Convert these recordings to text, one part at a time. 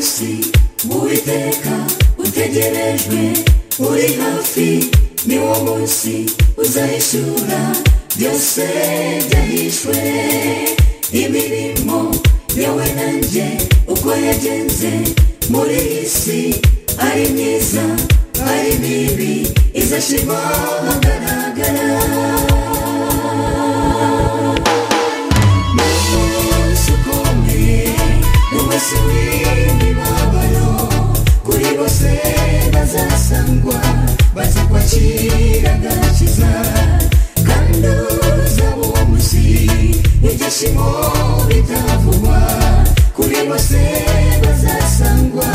munsi uwiteka utegerejwe uri hafi ni wo munsi uzahishura byose byahishwe imirimo yawe nanjye uko yagenze muri iyi si ari myiza ari mibi izashyirwa ahagaragara Yes, we você ndazasangwa bazikwa kiraga kiza kanduza w'omusi nijashimo bitavugwa kuri bose bazasangwa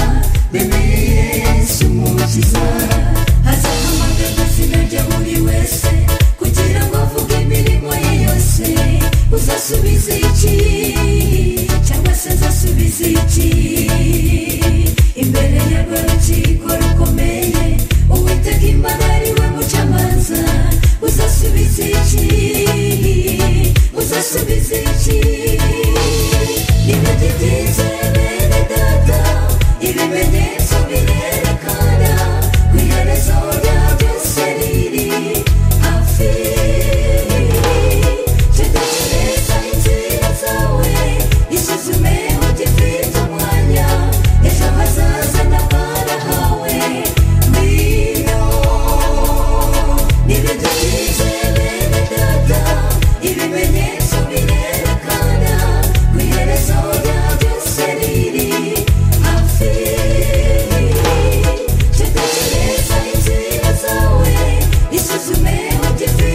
bemeye yesu mukiza hazahamagaza zina rya buri wese kugira ngo avuge imirimo ye yose. Uzasubiza iki cyangwa se azasubiza iki It's just a man with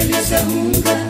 se me hace.